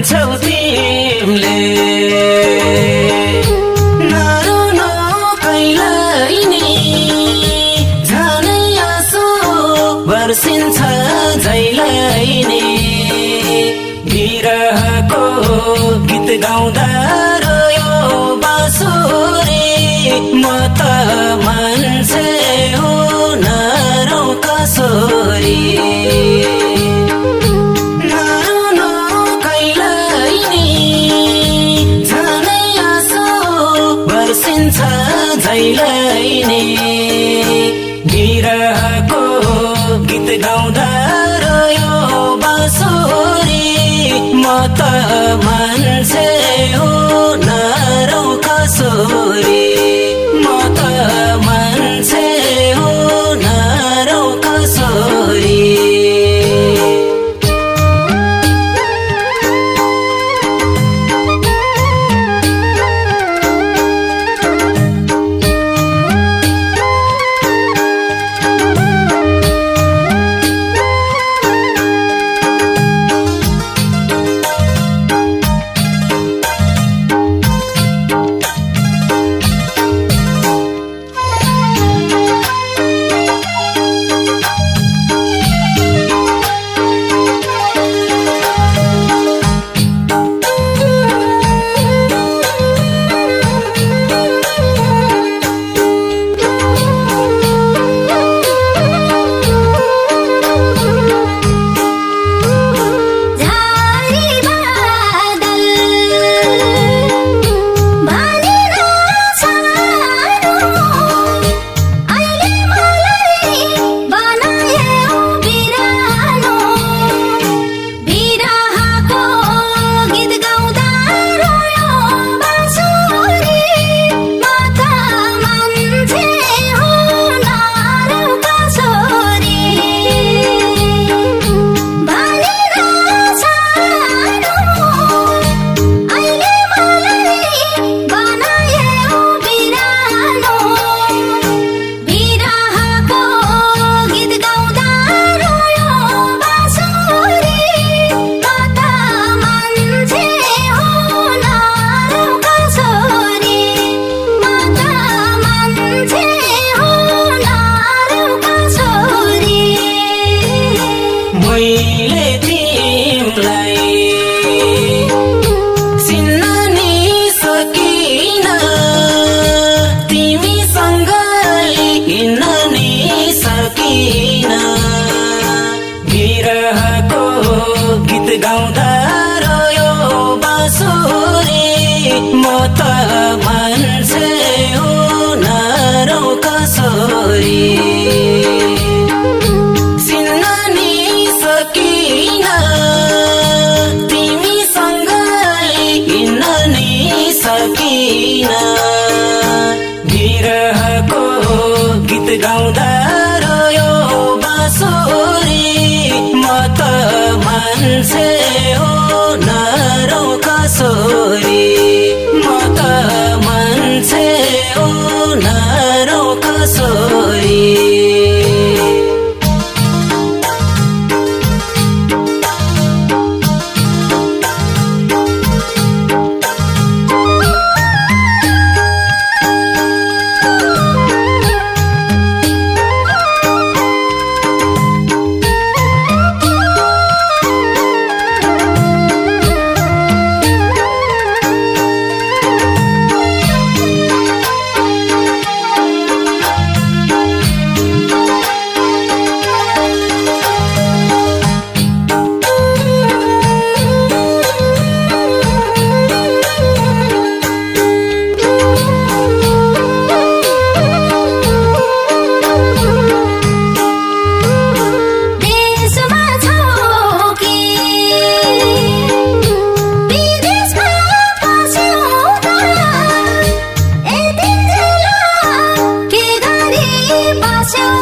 भन्छौ तिमीले। नि झनै गीत गाउँदा भइरहेने pegar onda you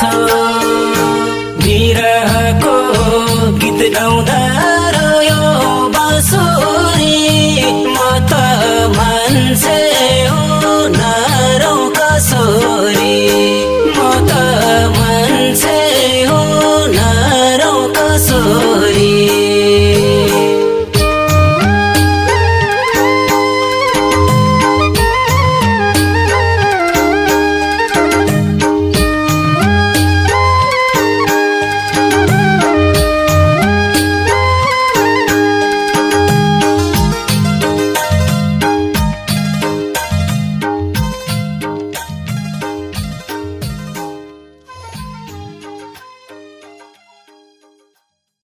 छौ। निरहको गीत गाउँदा